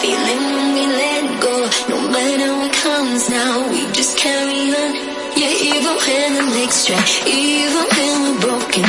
feeling when we let go. No matter what comes now, we just carry on. Yeah, even when the next try, even when we're broken,